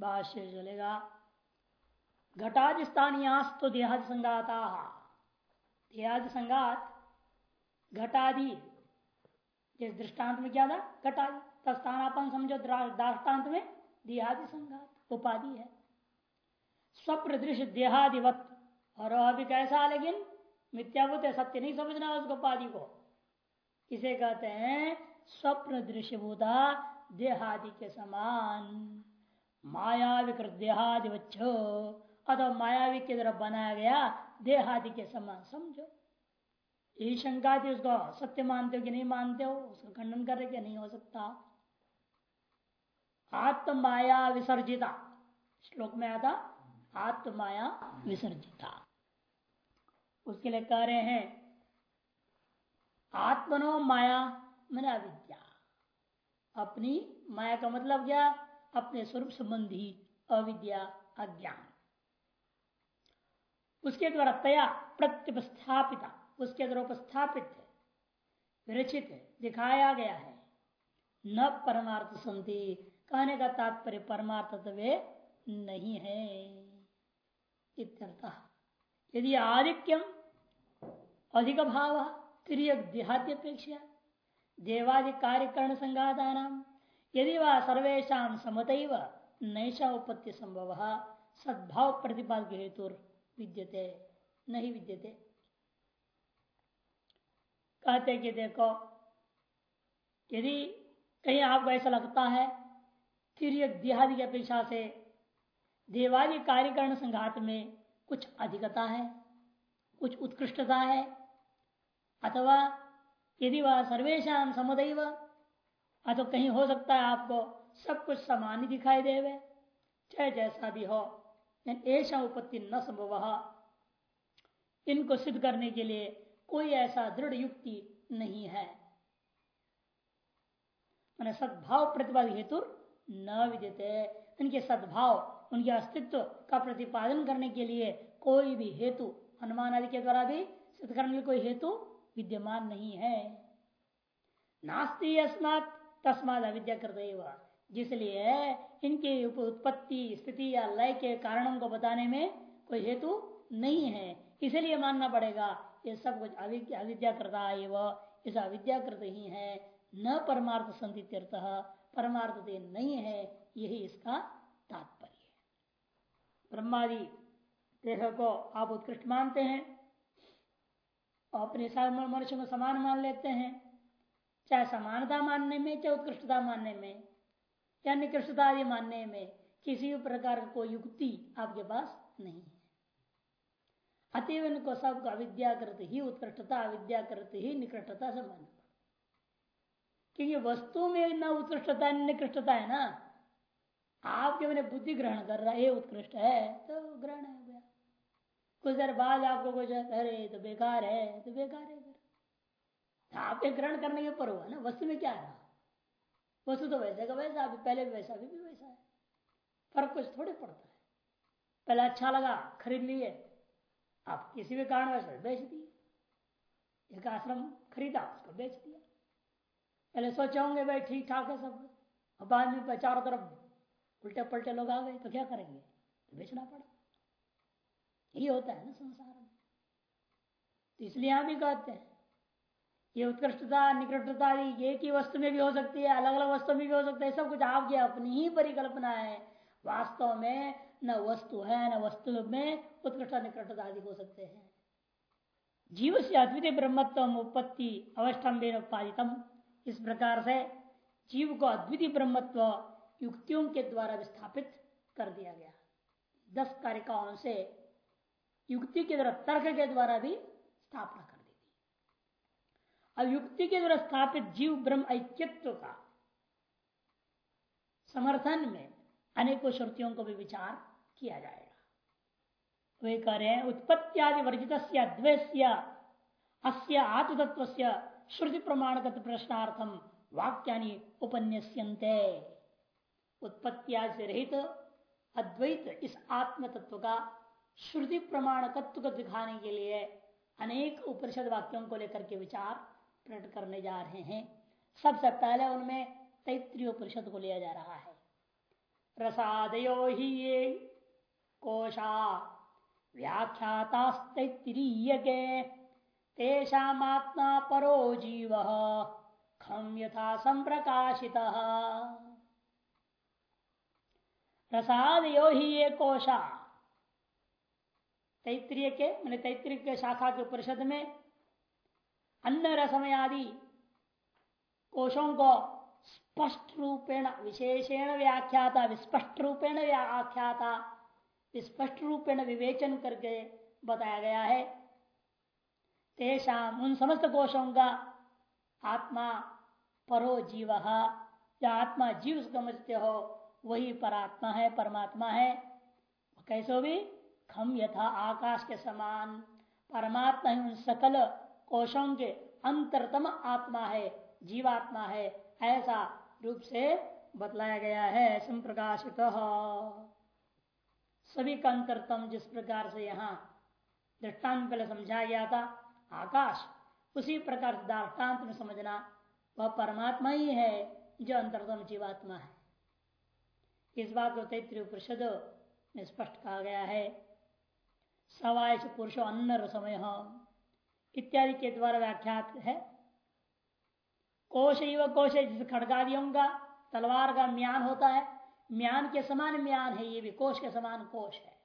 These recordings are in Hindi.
भाष्य चलेगा घटादि स्थानीयास्तु देहादि संगाता देहादि संगात घटादि। जिस दृष्टांत में क्या था? घटादि तस्थानापन समझो दृष्टांत में देहादि संगात उपाधि है। स्वप्न दृश्य देहादिवत। और अभी कैसा लेकिन मिथ्याभूत है, सत्य नहीं समझना उसको उपाधि को। इसे कहते हैं स्वप्न दृश्य दृश्यभूता देहादि के समान। माया विकृत देहादि बच्चो अथवा मायावी के तरफ़ बनाया गया, देहादि के समान, समझो। यही शंका थी उसको सत्य मानते हो कि नहीं मानते हो? उसका खंडन कर रहे नहीं हो सकता? आत्म माया विसर्जिता। श्लोक में आता आत्म माया विसर्जिता। उसके लिए कह रहे हैं, आत्मनो माया, मैंने अविद्या अपनी माया का मतलब क्या? अपने स्वरूप संबंधी अविद्या अज्ञान। उसके द्वारा तया प्रत्युपस्थापिता उसके द्वारा उपस्थापित है, विरचित दिखाया गया है। न परमार्थ संति, कहने का तात्पर्य परमार्थ वे नहीं है। यदि आधिक्यम अधिक भाव तिरक देहाद्यपेक्षा देवादि कार्यकरण संघाता यदि वह सर्वेशा समत नैशा उपत्ति संभव सद्भाव प्रतिपाद हेतु विद्यते नहीं विद्यते। कहते कि देखो, यदि कहीं आपको ऐसा लगता है, फिर देहादि की अपेक्षा से देवादि कार्यकरण संघात में कुछ अधिकता है, कुछ उत्कृष्टता है, अथवा यदि वह सर्वेशा समुदैव अथवा कहीं हो सकता है आपको सब कुछ समान ही दिखाई देवे चाहे जैसा भी हो ऐसा उपत्ति न संभव इनको सिद्ध करने के लिए कोई ऐसा दृढ़ युक्ति नहीं है। मैंने सद्भाव प्रतिपाद हेतु न विद्यते इनके सद्भाव, उनके अस्तित्व का प्रतिपादन करने के लिए कोई भी हेतु, अनुमान आदि के द्वारा भी सिद्ध करने के कोई हेतु विद्यमान नहीं है। नास्ती अस्मात तस्माद अविद्या कर जिसलिए इनके उत्पत्ति, स्थिति या लय के कारणों को बताने में कोई हेतु नहीं है। इसलिए मानना पड़ेगा, ये सब कुछ अविद्या करता है वो इस अविद्याकृत ही है, न परमार्थ संतित्यर्थ परमार्थ नहीं है, यही इसका तात्पर्य ब्रह्मादि देह को आप उत्कृष्ट मानते हैं, और अपने मनुष्य को समान मान लेते हैं। चाहे समानता मानने में, चाहे उत्कृष्टता मानने में या निकृष्टता आदि मानने में, किसी भी प्रकार को युक्ति आपके पास नहीं है। अतएव इनको सबको अविद्याकृत ही, उत्कृष्टता अविद्याकृत ही निकृष्टता से मानना क्योंकि वस्तु में न उत्कृष्टता निकृष्टता है ना। आप मैंने बुद्धि ग्रहण कर रहा है उत्कृष्ट है तो ग्रहण हो गया। कुछ देर बाद आपको कुछ, अरे तो बेकार है तो बेकार है। आपके ग्रहण करने के ऊपर हुआ ना, वस्तु में क्या रहा वस्तु तो वैसे का वैसा, अभी पहले भी वैसा, अभी भी वैसा है। फ़र्क कुछ थोड़े पड़ता है। पहले अच्छा लगा, खरीद लिए। आप किसी भी कारण वैसे बेच दिए। एक आश्रम खरीदा, उसको बेच दिया। पहले सोचे होंगे, भाई ठीक ठाक है सब। अब बाद में चारों तरफ़। उल्टे पलटे लोग आ गए तो क्या करेंगे? तो बेचना पड़ा। यही होता है ना संसार में। तो इसलिए यहाँ भी कहते हैं ये उत्कृष्टता, निकृष्टता एक ही वस्तु में भी हो सकती है अलग अलग वस्तु में भी हो सकता है, सब कुछ आपकी अपनी ही परिकल्पना है। वास्तव में न वस्तु है, न वस्तु में उत्कृष्ट, निकृष्टता आदि हो सकते हैं। जीव से अद्वितीय ब्रह्मत्व उत्पत्ति अवस्थम्बे उत्पादितम। इस प्रकार से जीव को अद्वितीय ब्रह्मत्व युक्तियों के द्वारा विस्थापित कर दिया गया। दस कारिकाओं से युक्ति के द्वारा तर्क के द्वारा भी स्थापना कर अब युक्ति के द्वारा स्थापित जीव, ब्रह्म, ऐक्यत्व का समर्थन में अनेकों श्रुतियों को भी विचार किया जाएगा। वे कह रहे हैं, उत्पत्तियादि वर्जित अद्वैस्य अस्य आत्मतत्व श्रुति प्रमाणगत प्रश्नार्थम वाक्यानि उपन्यस्यन्ते। उत्पत्तियादि से रहित अद्वैत इस आत्म तत्व का श्रुति प्रमाणकत्व को दिखाने के लिए अनेक उपनिषद वाक्यों को लेकर के विचार प्रकट करने जा रहे हैं। सबसे पहले उनमें तैतृय परिषद को लिया जा रहा है। रसादयो ही ये कोशा व्याख्यातास्तरीय के तेषात्मा परो जीव खम यथा संप्रकाशित रसादयो ही ये कोशा तैतृय के मैंने तैतृय के शाखा के परिषद में अन्न रसमय आदि कोशों को स्पष्ट रूपेण, विशेषेण व्याख्याता, विस्पष्ट रूपेण व्याख्याता स्पष्ट रूपेण विवेचन करके बताया गया है। तेषा, उन समस्त कोशों का आत्मा परो जीव, या आत्मा जीव समझते हो, वही परात्मा है, परमात्मा है। कैसो भी, खम यथा आकाश के समान, परमात्मा ही उन सकल कोशों के अंतरतम आत्मा है, जीवात्मा है, ऐसा रूप से बतलाया गया है, संप्रकाशित। सभी का अंतरतम जिस प्रकार से यहाँ दृष्टांत पहले समझाया गया था, आकाश, उसी प्रकार से दृष्टांत में समझना, वह परमात्मा ही है जो अंतरतम जीवात्मा है। इस बात को तैतृय परिषद में स्पष्ट कहा गया है। सवाय पुरुषो अन्न समय। इत्यादि के द्वारा व्याख्यात है। कोश ही व कोश है, जिस खड़गादियों का तलवार का म्यान होता है। म्यान के समान म्यान है, ये भी कोश के समान कोश है।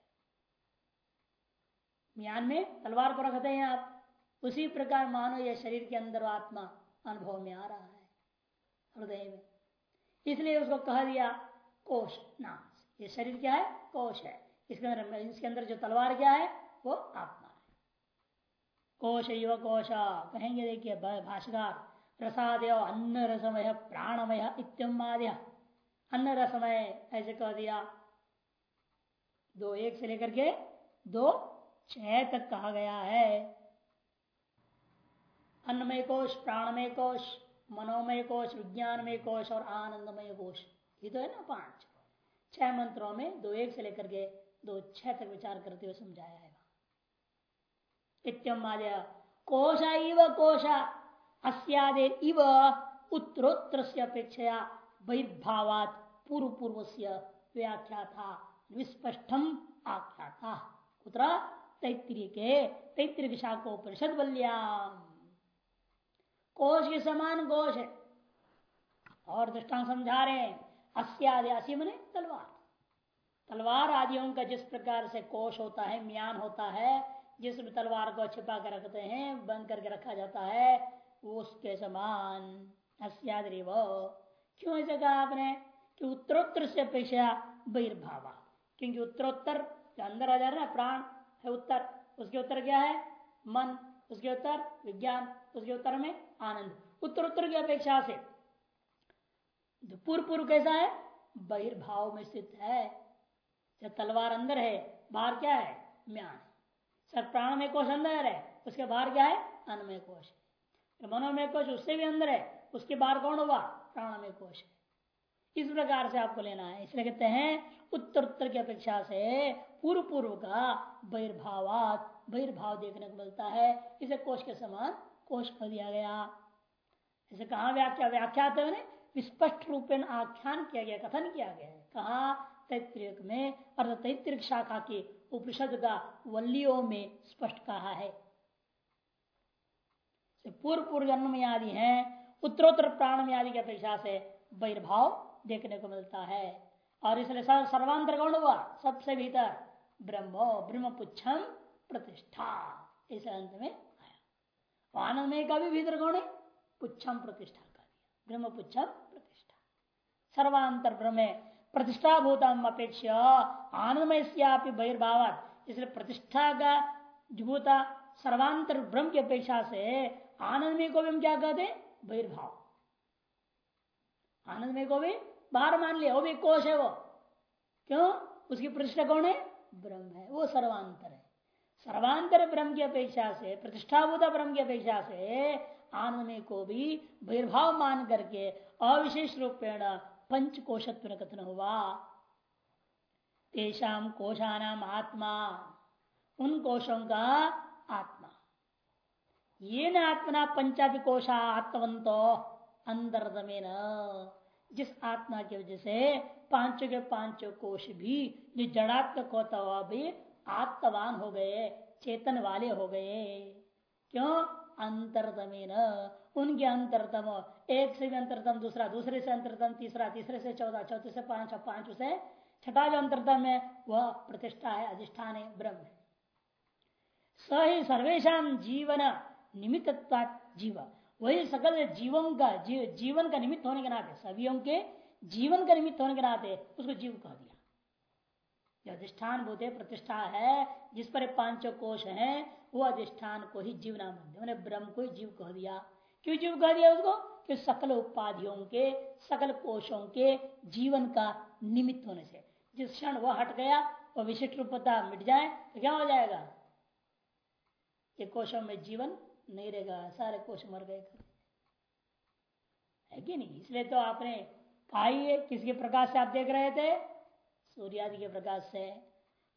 म्यान में तलवार को रखते हैं आप। उसी प्रकार मानो यह शरीर के अंदर आत्मा, अनुभव में आ रहा है, हृदय में। इसलिए उसको कह दिया कोश नाम ये शरीर क्या है? कोश है। इसके अंदर इसके अंदर जो तलवार क्या है, वो है कोश युव कोश कहेंगे देखिए भाषाकार प्रसाद अन्न रसमय प्राणमय इत्यादि अन्न रसमय ऐसे कह दिया। दो एक से लेकर के दो छह तक कहा गया है। अन्नमय कोश, प्राणमय कोश, मनोमय कोश, विज्ञानमय कोश और आनंदमय कोश। ये तो है ना पाँच। छह मंत्रों में दो एक से लेकर के दो छह तक विचार करते हुए समझाया है। कोशा इव कोशा। अस्यादे इव उत्तरोत्तर से अपेक्षया बहिर्भावात पूर्व पूर्व से व्याख्या था विस्पष्टम आख्या था कुतरा? तैतृय के तैतृय शाखो परिषद बल्याम कोश के समान कोश। है और दृष्टांत समझा रहे अस्यादि असी मने तलवार तलवार आदियों का जिस प्रकार से कोश होता है, म्यान होता है जिसमें तलवार को छिपा कर रखते हैं, बंद करके रखा जाता है, उसके समान। अस्याद्रिव क्यों ऐसे कहा आपने? कि उत्तरोत्तर से अपेक्षा बहिर्भावा। क्योंकि उत्तरोत्तर, जो अंदर आ जा रहा है, प्राण है उत्तर। उसके उत्तर क्या है? मन। उसके उत्तर विज्ञान। उसके उत्तर में आनंद। उत्तरोत्तर की अपेक्षा से। पूर्व पूर्व कैसा है? बहिर्भाव में स्थित है। तलवार अंदर है, बाहर क्या है? म्यान। सर प्राण में कोष अंदर है, उसके बाहर क्या है? अन्नमय तो मनोमय कोश उससे भी अंदर है, उसके बाहर कौन हुआ प्राणमय कोश इस प्रकार से आपको लेना है। इसलिए कहते हैं उत्तर उत्तर की अपेक्षा से पूर्व पूर्व का बहिर्भावात, बहिर्भाव देखने को मिलता है। इसे कोश के समान कोश कर दिया गया। इसे कहा व्याख्या, व्याख्यात विस्पष्ट रूपेण आख्यान किया गया, कथन किया गया है। कहा? तैतृक में और तैतृक शाखा के उपनिषद का वल्लियों में स्पष्ट कहा है। पूर्व पूर्व जन्म में आदि है, उत्तरोत्तर प्राण में आदि की अपेक्षा से बहिर्भाव देखने को मिलता है। और इसलिए सर्वांतर कौन हुआ, सबसे भीतर ब्रह्मो ब्रह्म पुच्छम प्रतिष्ठा। इस अंत में आया। आनंद का भी भीतर कौन है पुच्छम प्रतिष्ठा का दिया। ब्रह्म पुच्छम प्रतिष्ठा। सर्वांतर ब्रह्म प्रतिष्ठा भूतम अपेक्षा आनंदमय बहिर्भाव इसलिए प्रतिष्ठा का भूता सर्वांतर ब्रह्म की अपेक्षा से आनंद में को भी हम क्या कहते बहिर्भाव। आनंद में को भी बाहर मान लिया, वो भी कोश है वो। क्यों? उसकी प्रतिष्ठा कौन है? ब्रह्म है, वो सर्वांतर है। सर्वांतर ब्रह्म की अपेक्षा से प्रतिष्ठाभूत ब्रह्म की अपेक्षा से आनंद में को भी बहिर्भाव मान करके अविशेष रूपेण पंच कोशत्व कथन हुआ तेषाम कोशानाम आत्मा, उन कोशों का आत्मा। ये न आत्मना पंचापि कोशा आत्मवंतो अंतरदमे जिस आत्मा की वजह से पाँचों के पाँचों कोश भी जो जड़ात्मक होता हुआ भी आत्मवान हो गए, चेतन वाले हो गए। क्यों? अंतरतमे उनके अंतरतम एक से भी अंतरतम दूसरा दूसरे से अंतरतम तीसरा तीसरे से चौदह चौथे से पाँच और पाँच से छठा जो अंतरतम है वह प्रतिष्ठा है अधिष्ठान है ब्रह्म है। स ही सर्वेशा जीवन निमित्त जीव। वही सकल जीवों का जी, जीवन का निमित्त होने के नाते सभी के जीवन का निमित्त होने के नाते उसको जीव कह दिया। जो अधिष्ठान भूत प्रतिष्ठा है जिस पर पाँचों कोष है वो अधिष्ठान को ही जीव नाम ब्रह्म को ही जीव कह दिया। क्यों जीव कह दिया उसको? कि सकल उपाधियों के, सकल कोषों के जीवन का निमित्त होने से। जिस क्षण वह हट गया, वह विशिष्ट रूपता मिट जाए तो क्या हो जाएगा? ये कोषों में जीवन नहीं रहेगा, सारे कोष मर गए। है कि नहीं? इसलिए तो आपने कहा ही किसके प्रकाश से आप देख रहे थे? सूर्यादि के प्रकाश से।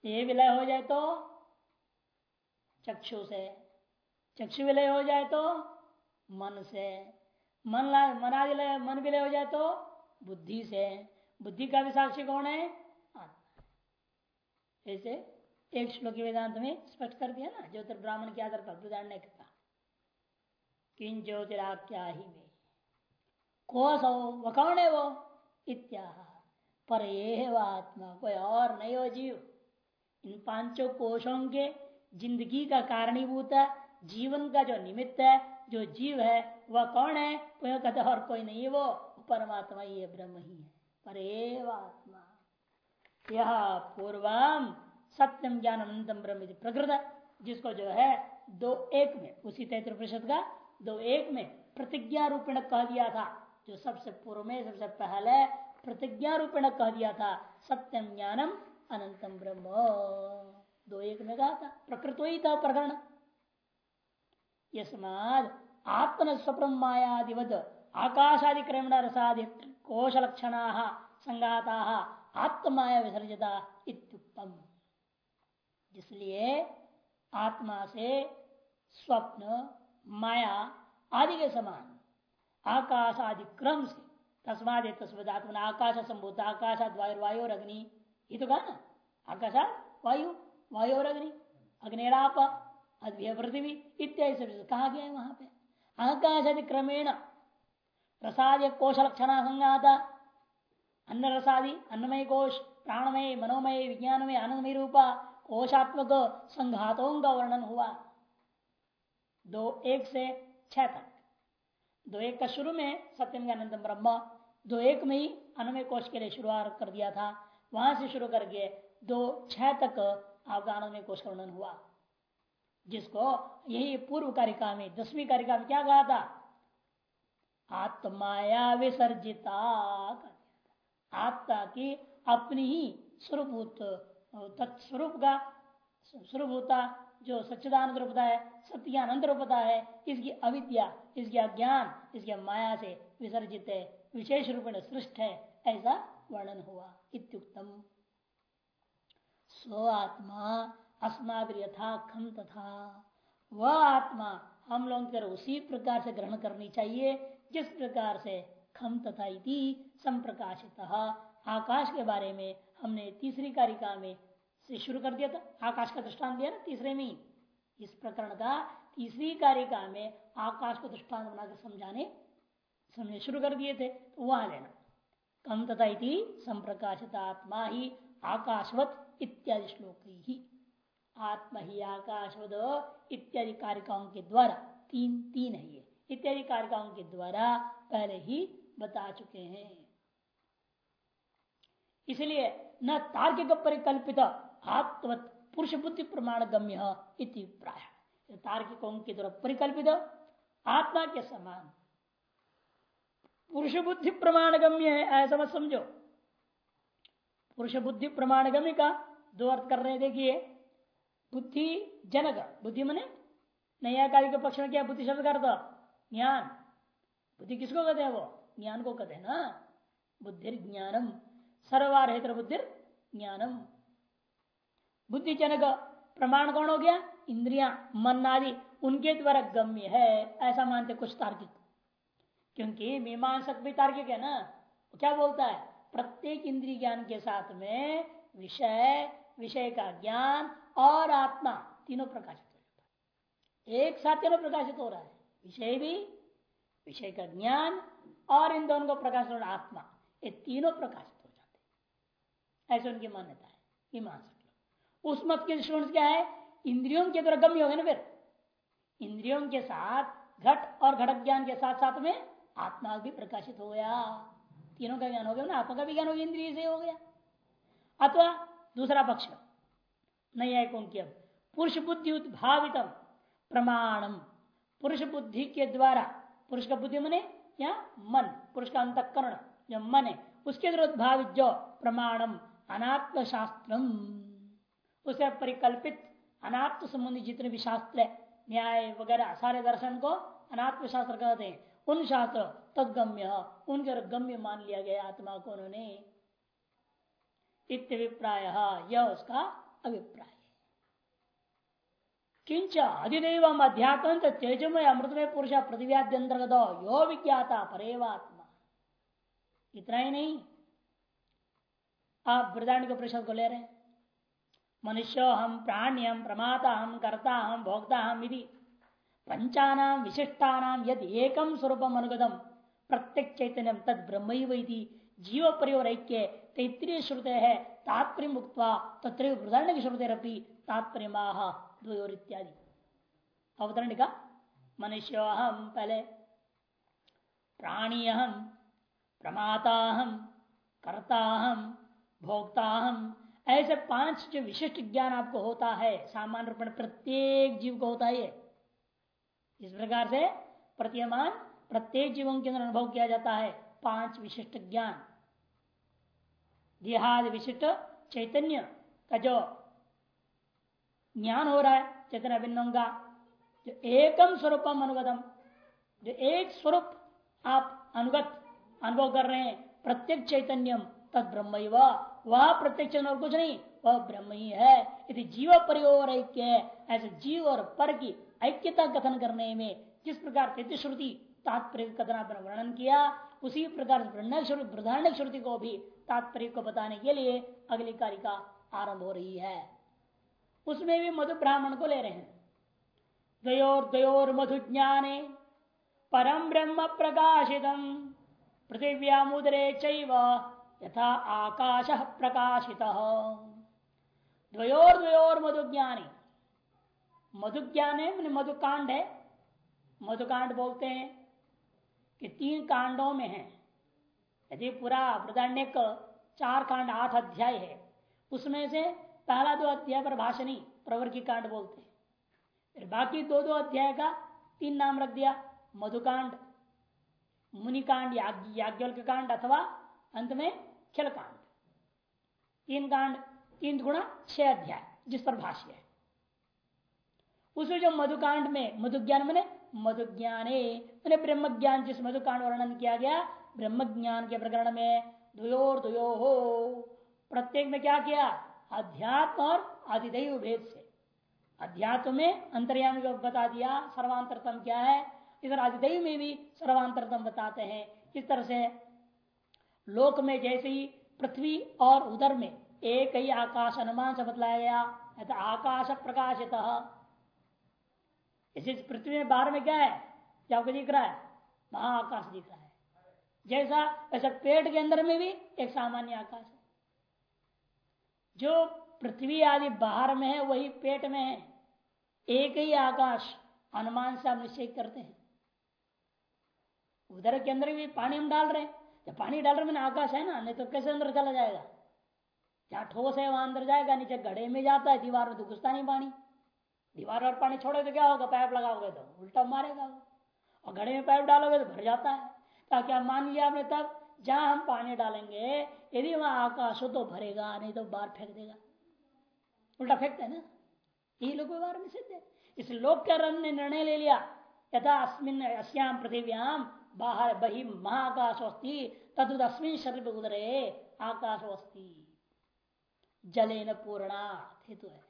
ये विलय हो जाए तो? चक्षु से। चक्षु विलय हो जाए तो? मन से। मन मन आदि मन विलय हो जाए तो बुद्धि से। बुद्धि का भी साक्षी कौन है? ऐसे एक श्लोक वेदांत में स्पष्ट कर दिया ना, ज्योतिर ब्राह्मण के आधार पर विधान ने कहा किन ज्योतिराख्या ही में। कोस हो वह कौन है वो? इत्या पर ये आत्मा, कोई और नहीं हो जीव। इन पाँचों कोशों के ज़िंदगी का कारणीभूत जीवन का जो निमित्त है, जो जीव है वह कौन है? कोई कहते और कोई नहीं, वो परमात्मा है ब्रह्म ही है। पर आत्मा यह पूर्वम सत्यम ज्ञान अनंतम ब्रह्म प्रकृत जिसको जो है, दो एक में, उसी प्रतिशत का, दो एक में प्रतिज्ञा रूपेण कह दिया था, जो सबसे पूर्व में, सबसे पहले प्रतिज्ञा रूपेण कह दिया था, सत्यम ज्ञानम अनंतम ब्रह्म। दो एक में कहा था, प्रकृत ही था, प्रकरण। आत्मन स्वप्रम मायादिवद आकाशादि क्रमण रसादि कोश लक्षण संगाता आत्माया विसर्जता इत्युक्तम। जिसलिए आत्मा से स्वप्न, माया आदि के समान आकाश आदि क्रम से, तस्माद तस्मद आत्मा आकाश संभूत आकाशात वायु वायु अग्नि, ये तो कहा ना आकाशात वायु वायु और अग्नि, अग्निराप पृथ्वी, इत्यादि सब, कहा गया है वहाँ पे? आकाश आदि क्रमेण कोश लक्षण संगाता अन्न रसादि अन्नमय कोश प्राणमय, मनोमय, विज्ञानमय आनंदमय रूपा कोशात्मक संघातों का वर्णन हुआ। दो एक से छह तक। दो एक का शुरू में सत्यम ज्ञानंदम ब्रह्म, दो एक में ही अनमय कोष के लिए शुरुआत कर दिया था। वहाँ से शुरू करके दो छह तक आपका आनंदमय कोष का वर्णन हुआ। जिसको यही पूर्व कारिका में, दसवीं कारिका में क्या कहा था? आत्माया विसर्जिता आत्मा की अपनी ही स्वरूप तत्स्वरूप का स्वरूप होता जो सच्चिदानंद रूपता है सत्यानंद रूपता है इसकी अविद्या, इसकी अज्ञान, इसकी माया से विसर्जित है, विशेष रूप में सृष्ट है, ऐसा वर्णन हुआ इत्युक्तम। स्व आत्मा अस्मा यथा खम तथा। वह आत्मा हम लोगों की उसी प्रकार से ग्रहण करनी चाहिए, जिस प्रकार से खम तथा इति संप्रकाशित। आकाश के बारे में हमने तीसरी कारिका में से शुरू कर दिया था, आकाश का दृष्टान दिया ना तीसरे में इस प्रकरण का तीसरी कारिका में आकाश को दृष्टान बनाकर समझाने, समझने शुरू कर दिए थे तो वहाँ लेना कम तथा संप्रकाशित आत्मा ही आकाशवत इत्यादि श्लोक। ही आत्मा ही आकाशवत इत्यादि कारिकाओं के द्वारा, तीन तीन है ये, इत्यादि कारिकाओं के द्वारा पहले ही बता चुके हैं। इसलिए न तार्किक परिकल्पित आत्म पुरुष बुद्धि प्रमाण गम्य प्राय। तार्किकों के द्वारा परिकल्पित आत्मा के समान पुरुष बुद्धि प्रमाण गम्य है, ऐसा मत समझो। पुरुष बुद्धि प्रमाण गम्य का दो अर्थ कर रहे देखिए। बुद्धि जनक। बुद्धि मने नया कार्य के पक्ष में क्या बुद्धि शब्द कर दो ज्ञान। बुद्धि किसको कहते हैं वो? ज्ञान को कहते हैं ना? बुद्धि ज्ञानम सर्वारहित बुद्धि ज्ञानम बुद्धि जनक, प्रमाण कौन हो गया? इंद्रिया, मन आदि, उनके द्वारा गम्य है, ऐसा मानते कुछ तार्किक। क्योंकि मीमांसक भी तार्किक है ना? वो क्या बोलता है? प्रत्येक इंद्रिय ज्ञान के साथ में विषय विषय का ज्ञान और आत्मा तीनों प्रकाशित हो जाता एक साथ तीनों प्रकाशित हो रहा है। विषय भी, विषय का ज्ञान और इन दोनों को प्रकाशित हो आत्मा, ये तीनों प्रकाशित हो जाते हैं। ऐसे उनकी मान्यता है। ये मान सकते उस मत के दृष्टिकोण क्या है? इंद्रियों के द्वारा गम्य हो गए ना फिर। इंद्रियों के साथ घट और घटक ज्ञान के साथ साथ में आत्मा भी प्रकाशित हो गया। तीनों का ज्ञान हो गया ना? आत्मा का भी ज्ञान हो गया, इंद्रिय से हो गया। अथवा दूसरा पक्ष। नहीं है कौन किया पुरुष बुद्धि उद्भावित प्रमाणम। पुरुष बुद्धि के द्वारा, पुरुष का बुद्धि मने? या मन। पुरुष का अंतकरण, जो मन है, उसके द्वारा उद्भावित जो प्रमाणम अनात्म शास्त्र उसे परिकल्पित अनात्म संबंधी जितने भी शास्त्र है, न्याय वगैरह, सारे दर्शन को अनात्म शास्त्र कहते हैं। उन शास्त्र, तदगम्य, उनके गम्य मान लिया गया आत्मा को उन्होंने। इत्यभिप्राय, यह उसका अभिप्राय। किंच अधिदेव अध्यात्म तेजमय अमृतमय पुरुष प्रतिव्याद्यंतर्गत यो विज्ञाता परेवात्मा। इतना ही नहीं आप वृदारण के परिषद को ले रहे हैं। मनुष्य हम प्राण्यम प्रमाता हम कर्ता हम भोक्ता हम विधि पंचानाम विशिष्टानाम यद एकम स्वरूपम अनुगतम, प्रत्येक चैतन्यम तद ब्रह्म जीव परिवर ऐक्य तैतरीय श्रुते है तात्पर्य मुक्त तत्र वृदारण की श्रुते तात्पर्य माह द्वयोर इत्यादि अवतरण का मनुष्य अहम पहले प्राणी अहम प्रमाता हम कर्ता हम भोक्ता हम ऐसे पाँच जो विशिष्ट ज्ञान आपको होता है, सामान्य रूप में प्रत्येक जीव को होता है इस प्रकार से प्रतीयमान प्रत्येक जीवों के अंदर अनुभव किया जाता है पाँच विशिष्ट ज्ञान। देहादि विशिष्ट चैतन्य का जो ज्ञान हो रहा है, चेतना भिन्नों का। जो एकम स्वरूपम अनुगतम, जो एक स्वरूप आप अनुगत अनुभव कर रहे हैं, प्रत्येक चैतन्यम तद ब्रह्म वह प्रत्यक्ष और कुछ नहीं, वह ब्रह्म ही है। यदि जीव परिवर ऐक्य है, ऐसे जीव और पर की ऐक्यता कथन करने में जिस प्रकार श्रुति तात्पर्य कथन वर्णन किया, उसी प्रकार बृहदारण्य श्रुति को भी तात्पर्य को बताने के लिए अगली कारिका आरंभ हो रही है। उसमें भी मधु ब्राह्मण को ले रहे हैं। द्वयोर द्वयोर मधु ज्ञाने परम ब्रह्म प्रकाशित पृथिव्यामुदरे चैव आकाश प्रकाशित। द्वयोर द्वयोर मधु ज्ञानी। मधु ज्ञान है मधुकांड है। मधुकांड बोलते हैं कि तीन कांडों में है। यदि पूरा वृदारण्य चार कांड आठ अध्याय है, उसमें से पहला दो अध्याय पर भाषणी, प्रवर की कांड बोलते हैं। फिर बाकी दो दो अध्याय का तीन नाम रख दिया, मधुकांड, मुनिकांड याज्ञवल्क कांड अथवा अंत में खेल कांड तीन कांड, तीन गुणा छह अध्याय, जिस पर भाष्य है। उसमें जो मधुकांड में मधु ज्ञान मैंने मधु ज्ञाने ब्रह्म ज्ञान जिस मधुकांड वर्णन किया गया ब्रह्म ज्ञान के प्रकरण में द्वयोर द्वयो। हो प्रत्येक में क्या किया? अध्यात्म और आदिदेव भेद से। अध्यात्म में अंतर्यामी को बता दिया, सर्वांतरतम क्या है? इधर आदिदेव में भी सर्वांतरतम बताते हैं। इस तरह से लोक में जैसे ही पृथ्वी और उदर में एक ही आकाश अनुमान से बतलाया गया तो आकाश प्रकाशित। इसी पृथ्वी में बाहर में क्या है? क्या आपको दिख रहा है? महाआकाश दिख रहा है। जैसा वैसा पेट के अंदर में भी एक सामान्य आकाश है। जो पृथ्वी आदि बाहर में है, वही पेट में है। एक ही आकाश अनुमान से आप निश्चय करते हैं। उधर के अंदर भी पानी हम डाल रहे हैं। जब पानी डाल रहे मैंने आकाश है ना, नहीं तो कैसे अंदर चला जाएगा? जहाँ ठोस है, वहाँ अंदर जाएगा, नीचे गढ़े में जाता है, दीवार में तो घुसता नहीं पानी। दीवार और पानी छोड़े तो क्या होगा? पाइप लगाओगे तो उल्टा मारेगा और घड़े में पाइप डालोगे तो भर जाता है। ताकि आप मान लिया आपने तब, जहाँ हम पानी डालेंगे, यदि वहाँ आकाश हो तो भरेगा, नहीं तो बाहर फेंक देगा। उल्टा फेंकते ना? यही लोग व्यवहार में सिद्ध है। इस लोक के रन ने निर्णय ले लिया। यथा अस्मिन अस्याम पृथिव्याम बाहर बही महाकाश अस्थि तद अस्मिन शरीर उदरे आकाश अस्थि जले न पूर्णा हेतु है।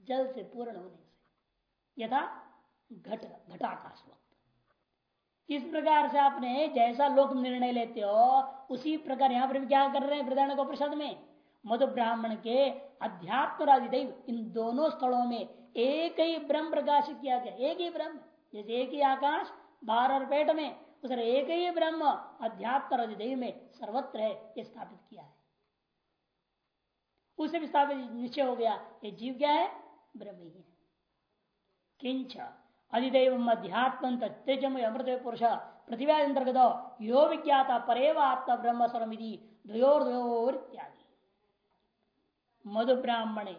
जल से पूर्ण होने से। यथा घट, घटाकाश वक्त इस प्रकार से आपने जैसा लोक निर्णय लेते हो, उसी प्रकार यहाँ पर भी क्या कर रहे हैं वृदारण को प्रसाद में? मधु ब्राह्मण के अध्यात्म आदिदेव इन दोनों स्थलों में एक ही ब्रह्म प्रकाशित किया गया। एक ही ब्रह्म, जैसे एक ही आकाश बाहर और पेट में उस एक ही ब्रह्म अध्यात्म अधिदेव में सर्वत्र है, ये स्थापित किया है। उसे भी स्थापित, निश्चय हो गया, ये जीव क्या है? ब्रह्म ही है। अधिदेव अध्यात्म तेजमय अमृत पुरुष प्रतिभा अंतर्गत यो विज्ञाता परेव आत्मा ब्रह्म स्वरमिति द्वयोर द्वयोर इत्यादि। मधु ब्राह्मणे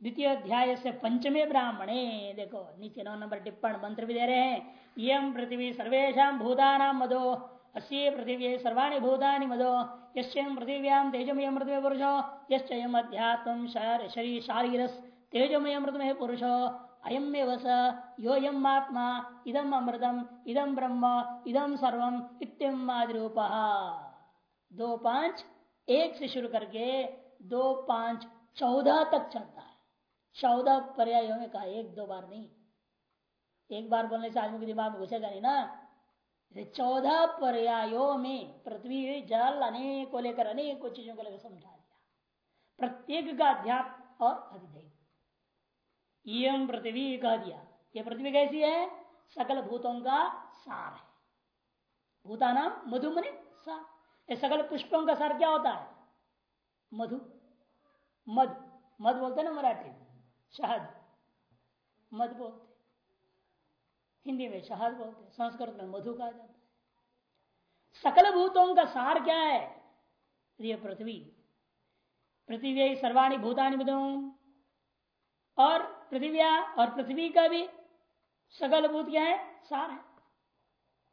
द्वितीय अध्याय से पंचमे ब्राह्मणे, देखो, नीचे नौ नंबर टिप्पण मंत्र भी दे रहे हैं। यम पृथ्वी सर्वेशा भूताना मदो, अस्य पृथ्वी सर्वाणी भूतानि मदो यम पृथिव्याम तेजमय मृतमय पुरुषो यम अध्यात्म शरीर शारीरस तेजमय मृतमय पुरुषो अयम वस यो यम आत्मा, इदम अमृतम, इदम ब्रह्म, इदम सर्वम इत्यम रूप दो पाँच, एक से शुरू करके दो पाँच, चौदह तक चलता है। चौदह पर्यायों में कहा, एक दो बार नहीं। एक बार बोलने से आदमी के दिमाग में घुसेगा नहीं ना। चौदह पर्यायों में पृथ्वी, जल, अनेक को लेकर अनेक चीज़ों को लेकर समझा दिया। प्रत्येक का अध्यात्म और अधिदेव यम पृथ्वी कह दिया। ये पृथ्वी कैसी है? सकल भूतों का सार है। भूता नाम मधु मने सार। ये सकल पुष्पों का सार क्या होता है? मधु। मध मध बोलते ना मराठी शहद। मध बोलते हिंदी में शहद बोलते संस्कृत में मधु कहा जाता है। सकल भूतों का सार क्या है? ये पृथ्वी। पृथ्वी सर्वाणी भूतानि बुधों और पृथ्वी और पृथ्वी का भी सकल भूत क्या है? सार है।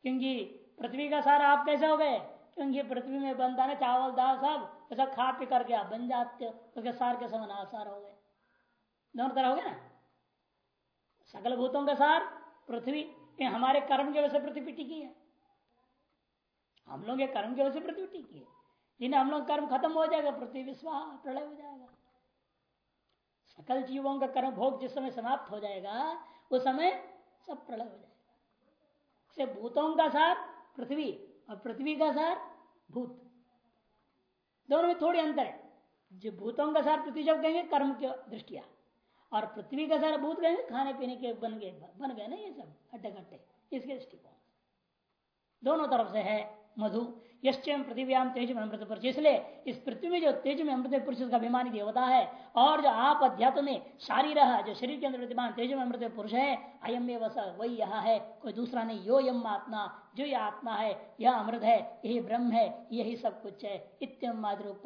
क्योंकि पृथ्वी का सार आप कैसे हो गए? क्योंकि पृथ्वी में बनता ना, चावल, दाल, सब ऐसा खा पी करके आप बन जाते हो तो सार के समान आसार हो गए। दोनों तरह हो गया ना? सकल भूतों का सार पृथ्वी हमारे कर्म की वजह से पृथ्वी टिकी है। हम लोग ये कर्म की वजह से पृथ्वी टिकी है। जिन्हें हम लोग कर्म खत्म हो जाएगा, पृथ्वी विश्वाह प्रलय हो जाएगा। सकल जीवों का कर्म भोग जिस समय समाप्त हो जाएगा, उस समय सब प्रलय हो जाएगा। से भूतों का सार, पृथ्वी और पृथ्वी का सार, भूत। दोनों में थोड़ी अंतर है। जो भूतों का सार, पृथ्वी जब कहेंगे, कर्म की दृष्टिया। और पृथ्वी का सारा, भूत कहेंगे, खाने पीने के बन गए बन गए ना ये सब अट्टे घट्टे इसके दृष्टिकोण। दोनों तरफ़ से है मधु। पृथ्व्याम तेज में अमृत पुरुष इसलिए इस पृथ्वी में जो तेज में अमृत पुरुष का अभिमानी देवता है और जो आप अध्यात्म में शारीर जो शरीर के अंदर विद्यमान तेज में अमृत पुरुष है अयम वही यहाँ है। कोई दूसरा नहीं, यो यम आत्मा, जो यह आत्मा है, यह अमृत है, यही ब्रह्म है, यही सब कुछ है। इत्यम माद्रूप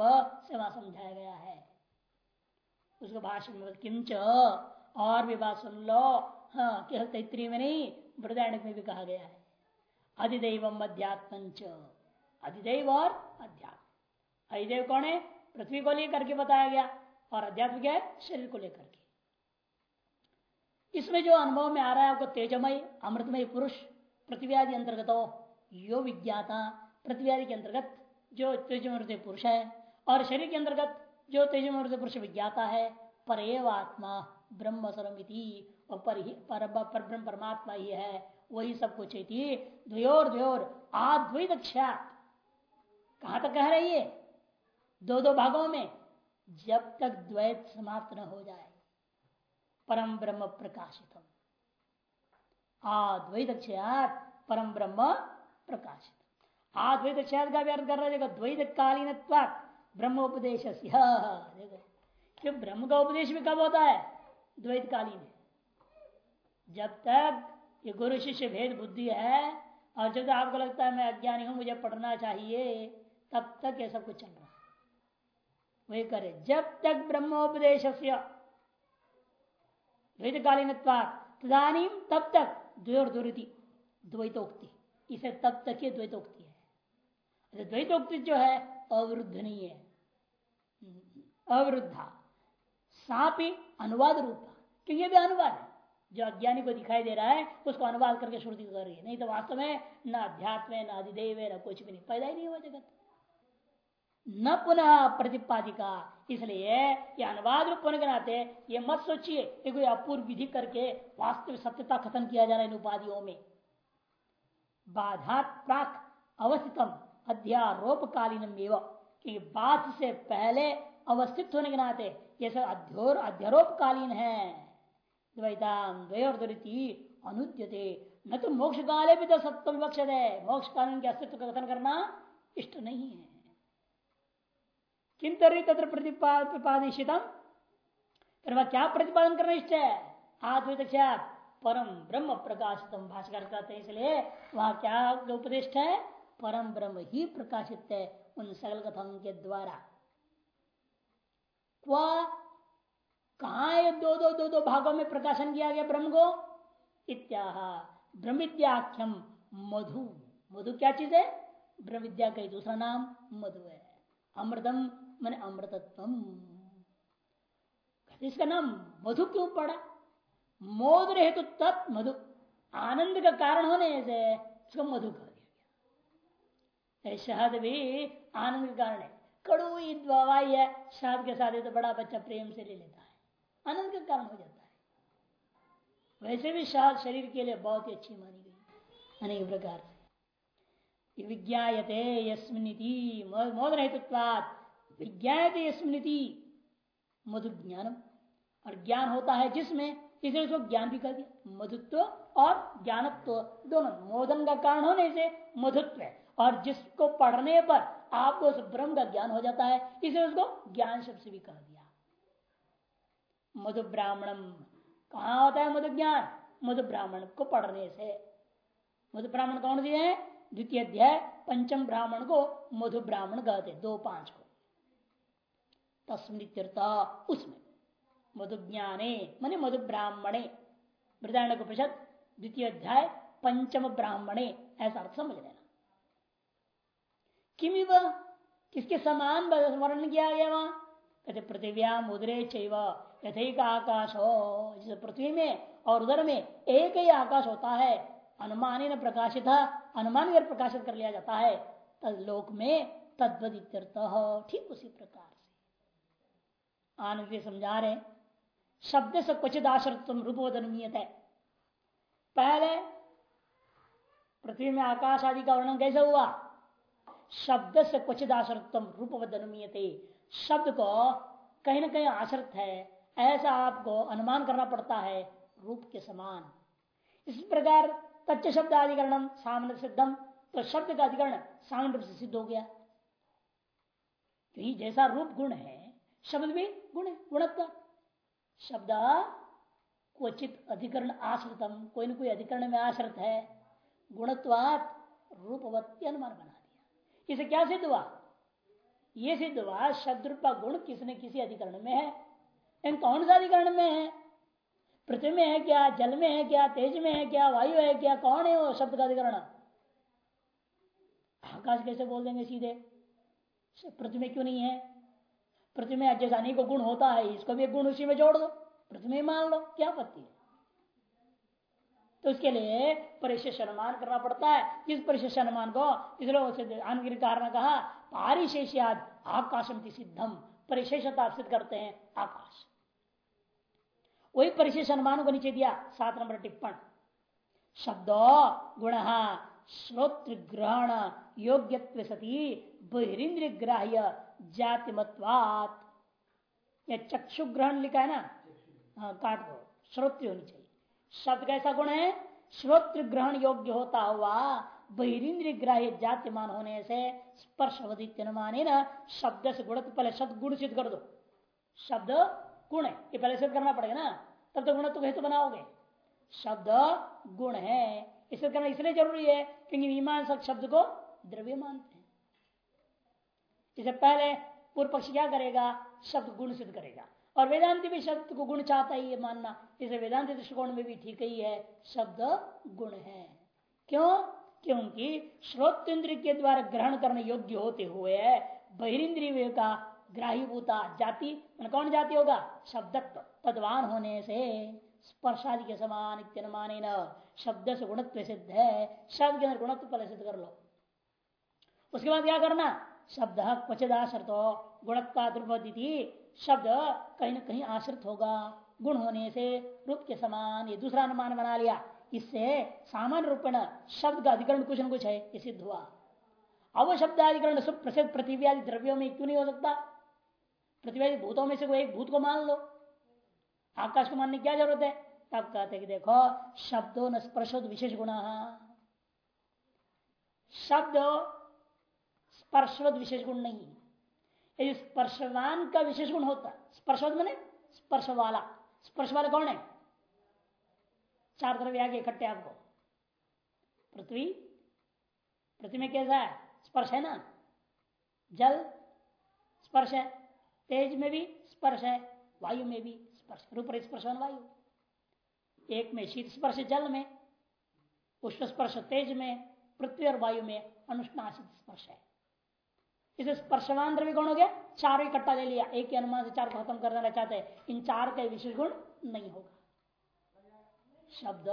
सेवा समझाया गया है। उसको भाषण में किंच और भी बात सुन लो। हाँ केवल तैतरी में नहीं वृदायण में भी कहा गया है। अधिदेव अध्यात्म अधिदेव और अध्यात्म। अधिदेव कौन है? पृथ्वी को लेकर के बताया गया और अध्यात्म क्या है? शरीर को लेकर के। इसमें जो अनुभव में आ रहा है आपको तेजमय, अमृतमय पुरुष, पृथ्वी आदि अंतर्गत हो, यो विज्ञाता, पृथ्वी आदि के अंतर्गत जो तेजमृत पुरुष है और शरीर के अंतर्गत जो तेजमृत पुरुष विज्ञाता है पर आत्मा ब्रह्म सरमिति पर ब्रह्म परमात्मा ही है, वही सब कुछ द्वयोर द्वयोर आद्वैत कहा तक कह रही है? दो दो भागों में, जब तक द्वैत समाप्त न हो जाए, परम ब्रह्म प्रकाशित आद्वैत क्षयात परम ब्रह्म प्रकाशित। आद्वैत क्षयात का भी अर्थ कर रहा है द्वैत कालीन ब्रह्मोपदेश देखो ब्रह्म का उपदेश भी कब होता है? द्वैत कालीन जब तक ये गुरु शिष्य भेद बुद्धि है, और जब तक आपको लगता है मैं अज्ञानी हूँ, मुझे पढ़ना चाहिए तब तक ये सब कुछ चल रहा है। वही करे, जब तक ब्रह्मोपदेश तदानी तब तक द्वैर द्वैतोक्ति। इसे तब तक ये द्वैतोक्ति है। द्वैतोक्ति जो है, अवरुद्ध नहीं है। अवरुद्धा। सापी अनुवाद रूप क्योंकि भी अनुवाद है। जो अज्ञानी को दिखाई दे रहा है, उसको अनुवाद करके श्रुति कर रही है। नहीं तो वास्तव में न अध्यात्म है, न अधिदेव है, न कुछ भी नहीं। पैदा ही नहीं हुआ जगत। न पुनः प्रतिपादिका। इसलिए ये अनुवाद रूप होने के नाते ये मत सोचिए कि कोई अपूर्व विधि करके वास्तविक सत्यता खत्म किया जा रहा है इन उपाधियों में। बाधात प्राक अवस्थितम अध्यारोप कालीनम क्योंकि बात से पहले अवस्थित होने के नाते ये सब अध्योर अध्यारोप कालीन है द्वैताम अनुद्यते, न तो मोक्ष काले भी तो सत्य विवक्ष है मोक्ष कालीन के अस्तित्व का कथन करना इष्ट नहीं है। किम तरी तत्र क्या प्रतिपादन करना इष्ट है? आत्मित परम ब्रह्म प्रकाशितम। भाषकर कहते हैं इसलिए वहाँ क्या उपदेश है? परम ब्रह्म ही प्रकाशित है उन सकल कथन के द्वारा। वह कहा दो दो दो दो भागों में प्रकाशन किया गया ब्रह्म को? इत्याह ब्रह्मिद्याख्यम मधु। मधु क्या चीज़ है? ब्रह्म विद्या का दूसरा नाम मधु है। अमृतम मैंने अमृतत्व इसका नाम मधु क्यों पड़ा? मोद रहे तो तत् मधु। आनंद का कारण होने से उसको मधु कह शहद भी आनंद का कारण है। कड़ुई दवाई है शहद के साथ तो बड़ा बच्चा प्रेम से ले लेता है। आनंद का कारण हो जाता है। वैसे भी शहद शरीर के लिए बहुत ही अच्छी मानी गई। अनेक प्रकार से। विज्ञाते यस्मिनिति मोद रहित्वात विज्ञाते स्मृति मधु ज्ञानम और ज्ञान होता है जिसमें, इसलिए उसको ज्ञान भी कर दिया मधुत्व और ज्ञानत्व, दोनों मोदन का कारण होने से मधुत्व है। और जिसको पढ़ने पर आपको उस ब्रह्म का ज्ञान हो जाता है, इसलिए उसको ज्ञान शब्द से भी कह दिया। मधु ब्राह्मणम कहा होता है मधु ज्ञान मधु ब्राह्मण को पढ़ने से। मधु ब्राह्मण कौन दिए है? द्वितीय अध्याय, पंचम ब्राह्मण को मधु ब्राह्मण कहते दो पाँच को। तस्मृत्यर्थ उसमें। मधु ज्ञाने मने मधु ब्राह्मणे वृदारण उपनिषद द्वितीय अध्याय, पंचम ब्राह्मणे, ऐसा अर्थ समझ लेना। किम किसके समान वर्णन किया गया वहाँ? कहते, पृथ्व्या मुद्रे चैव, यथिक आकाश। हो जिस पृथ्वी में और उधर में एक ही आकाश होता है, अनुमान प्रकाशित अनुमान प्रकाशित कर लिया जाता है। तद लोक में तद्वत ठीक उसी प्रकार आनंद समझा रहे शब्द से क्वचित आश्रित रूपवत है पहले पृथ्वी में आकाश आदि का वर्णन कैसे हुआ? शब्द से क्वचित आश्रितम अनुमीयत शब्द को कहीं ना कहीं आश्रित है, ऐसा आपको अनुमान करना पड़ता है, रूप के समान। इस प्रकार तच्च शब्द अधिकरण सामने सिद्धम तो शब्द का अधिकरण सामान्य रूप से सिद्ध हो गया। जैसा रूप गुण है शब्द भी गुण है, गुणत्व। शब्द क्वचित अधिकरण आश्रितम, कोई न कोई अधिकरण में आश्रित है। गुणत्वात रूपवत्ती अनुमान बना दिया। इसे क्या सिद्ध हुआ? ये सिद्ध हुआ शब्द रूप गुण किसने किसी अधिकरण में है। इन कौन सा अधिकरण में है? पृथ्वी में है क्या, जल में है क्या, तेज में है क्या, वायु है क्या, कौन है वो शब्द का अधिकरण? आकाश कैसे बोल देंगे सीधे? पृथ्वी में क्यों नहीं है? पृथ्वी में जैसा अनेक गुण होता है, इसको भी एक गुण उसी में जोड़ दो। पृथ्वी मान लो, क्या पत्ती है? तो उसके लिए परिशेष अनुमान करना पड़ता है। इस परिशेष अनुमान को इसलिए आनगिरी कारण कहा, पारिशेषयाद आकाशम सिद्धम परिशेषता सिद्ध करते हैं आकाश। वही परिशेष अनुमान को नीचे दिया, सात नंबर टिप्पण। शब्द गुण श्रोत्र ग्रहण योग्य सती बहिरीन्द्र ग्राह्य जाति मतवात या चक्षु ग्रहण लिखा है ना? हाँ काट दो। श्रोत्र होनी चाहिए। शब्द कैसा गुण है, श्रोत्र ग्रहण योग्य होता हुआ बहिरीन्द्र ग्राह्य जातिमान होने से स्पर्श माने ना शब्द से गुण पहले शब्द गुण सिद्ध कर दो। शब्द गुण है, ये पहले सिद्ध करना पड़ेगा ना। तब तो गुण तो बनाओगे। शब्द गुण है इसे करना इसलिए ज़रूरी है क्योंकि मीमांसक शब्द को द्रव्य मानते हैं। इसे पहले पूर्व पक्ष क्या करेगा? शब्द गुण सिद्ध करेगा। और वेदांति भी शब्द को गुण चाहता ही है मानना। इसे वेदांति दृष्टिकोण में भी ठीक ही है, शब्द गुण है। क्यों? क्योंकि श्रोतेन्द्र के द्वारा ग्रहण करने योग्य होते हुए बहिरीन्द्रिय का ग्राह्यभूता जाति कौन जाति होगा? शब्दत्व। तद्वान होने से स्पर्शादि के समान इत्यनुमान शब्द से गुणत्व सिद्ध है। शब्द के अंदर गुणत्व पहले सिद्ध कर लो। उसके बाद क्या करना? शब्द क्वचित आश्रित हो गुणत्ता द्रुपदी शब्द कहीं ना कहीं आश्रित होगा। गुण होने से रूप के समान, ये दूसरा अनुमान बना लिया। इससे सामान्य रूपेण शब्द का अधिकरण कुछ न कुछ है, ये सिद्ध हुआ। अब शब्दाधिकरण सुप्रसिद्ध पृथ्वी द्रव्यों में क्यों नहीं हो सकता? पृथ्वी भूतों में से कोई एक भूत को मान लो। आकाश को मानने की क्या ज़रूरत है? तब कहते कि देखो, शब्दों न स्पर्शो विशेष गुण। शब्द स्पर्शवद विशेष गुण नहीं है। स्पर्शवान का विशेष गुण होता स्पर्शवद मैंने स्पर्श वाला स्पर्श वाला कौन है? चार तरफ़ आगे इकट्ठे आपको। पृथ्वी पृथ्वी में कैसा है? स्पर्श है ना? जल, स्पर्श है। तेज में भी स्पर्श है, वायु में भी स्पर्श रूप स्पर्श वायु। एक में शीत स्पर्श जल में, उष्ण स्पर्श तेज में, पृथ्वी और वायु में अनुष्णाशित स्पर्श है। इसे स्पर्शवान द्रव्य कौन हो गया? चार इकट्ठा ले लिया। एक के अनुमान से चार को खत्म कर देना चाहते। हैं इन चार का विशेष गुण नहीं होगा। शब्द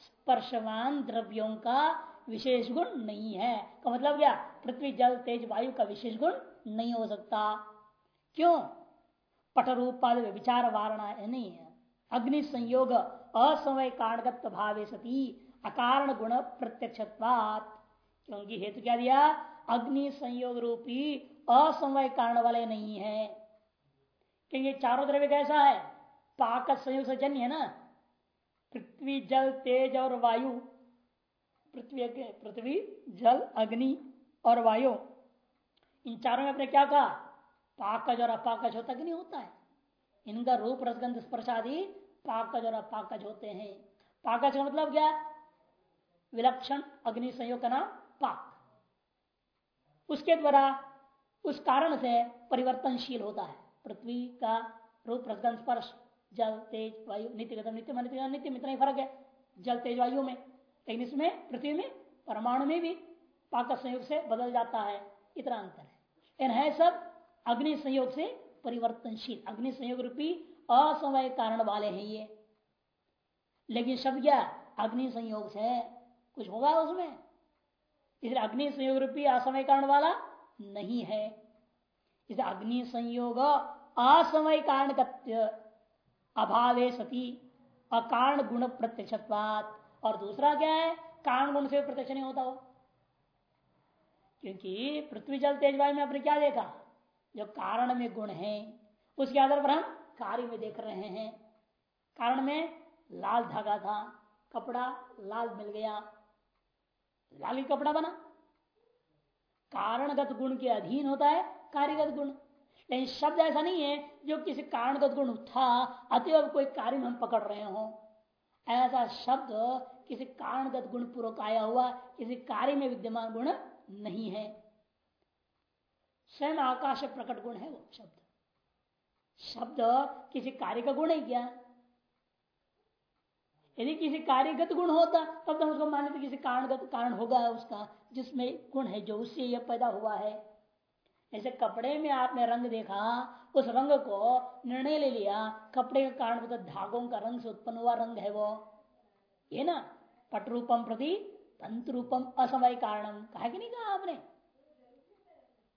स्पर्शवान द्रव्यों का विशेष गुण नहीं है। का मतलब क्या? पृथ्वी, जल, तेज, वायु का विशेष गुण नहीं हो सकता। क्यों? पटरूपाद विचार वारणा नहीं है। अग्नि संयोग असमय कारणगत भावे सती। अकारण गुण प्रत्यक्ष क्योंकि हेतु क्या दिया? अग्नि संयोग रूपी असमय कारण वाले नहीं है। क्योंकि चारों द्रव्य कैसा है? पाक संयोग से जन्य है ना? पृथ्वी, जल, तेज और वायु। पृथ्वी पृथ्वी, जल, अग्नि और वायु। इन चारों में अपने क्या कहा? पाकज और अपाकज होता कि नहीं होता है। इनका रूप, रसगंध, स्पर्श आदि पाकज और अपाकज होते हैं। पाकज का मतलब क्या? विलक्षण अग्नि संयोग का नाम पाक उसके द्वारा उस कारण से परिवर्तनशील होता है। पृथ्वी का रूप रसगंध स्पर्श, जल, तेज, वायु, नित्य गतम नित्य नित्य नित्य इतना ही फ़र्क है। जल, तेज, वायु में। लेकिन इसमें, पृथ्वी में, परमाणु में भी पाक संयोग से बदल जाता है। इतना अंतर है। है सब अग्नि संयोग से परिवर्तनशील। अग्नि संयोग रूपी असमय कारण वाले हैं ये। लेकिन शब्द क्या? अग्नि संयोग से। कुछ होगा उसमें? इसलिए अग्नि संयोग रूपी असमय कारण वाला नहीं है। इसे अग्नि संयोग असमय कारण अभावे सती अकारण गुण प्रत्यक्ष और दूसरा क्या है? कारण गुण से प्रत्यक्ष नहीं होता हो क्योंकि पृथ्वी जल तेज वायु में आपने क्या देखा? जो कारण में गुण है, उसके आधार पर हम कार्य में देख रहे हैं। कारण में लाल धागा था, कपड़ा लाल मिल गया लाल कपड़ा बना। कारणगत गुण के अधीन होता है कार्यगत गुण। लेकिन शब्द ऐसा नहीं है जो किसी कारणगत गुण था, अतएव कोई कार्य में हम पकड़ रहे हो। ऐसा शब्द किसी कारणगत गुण पूर्वक आया हुआ, किसी कार्य में विद्यमान गुण नहीं है। स्वयं आकाश प्रकट गुण है वो शब्द। शब्द किसी कार्य का गुण है क्या? यदि किसी कार्यगत गुण होता, तब तो उसको मान लेते किसी कारणगत कारण होगा उसका, जिसमें गुण है, जो उससे यह पैदा हुआ है। जैसे कपड़े में आपने रंग देखा, उस रंग को निर्णय ले लिया, कपड़े का कारण मतलब धागों का रंग से उत्पन्न हुआ रंग है वो। ये ना पट रूपम प्रति तंत्र रूपम असमय कारणम, कहा कि नहीं कहा आपने?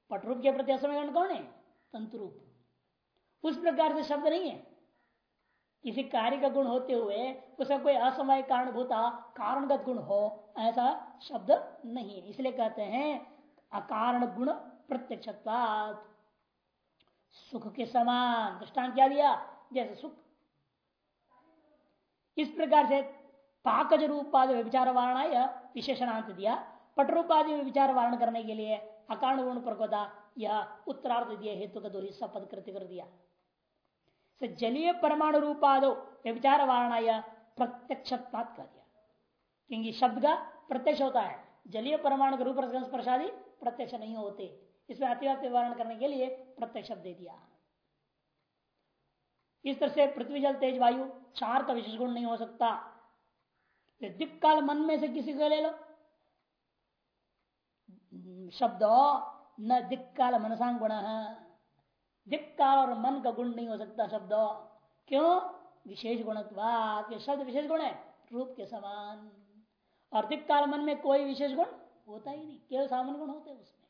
पटरूप के प्रति असमय कारण कौन है? तंत्र रूप उस प्रकार से शब्द नहीं है। किसी कार्य का गुण होते हुए उसका कोई असमय कारण भूता कारणगत गुण हो, ऐसा शब्द नहीं इसलिए कहते हैं, अकारण गुण प्रत्यक्ष सुख के समान, दृष्टांत क्या दिया? जैसे सुख। इस प्रकार से पाकज रूपाद विचार वारणा विशेषणांत दिया। पटरूपादि में विचार वारण करने के लिए अकारण गुण प्रकोदा, यह उत्तरार्थ दिया हेतु का दो हिस्सा पद कृत्य कर दिया। जलीय परमाणु रूपाद विचार वारणा प्रत्यक्ष कर दिया क्योंकि शब्द का प्रत्यक्ष होता है जलीय परमाणु के रूप प्रसादी प्रत्यक्ष नहीं होते इसमें अतिव्याप्ति निवारण करने के लिए प्रत्यक्ष शब्द दे दिया इस तरह से पृथ्वी जल तेज वायु चार का विशेष गुण नहीं हो सकता दिक काल मन में से किसी को ले लो शब्द न दिक्काल मनसांग गुण दिक काल और मन का गुण नहीं हो सकता शब्द। क्यों? विशेष गुणत्वाद शब्द विशेष गुण है, रूप के समान। और दिक काल मन में कोई विशेष गुण होता ही नहीं, केवल सामान्य गुण होते उसमें।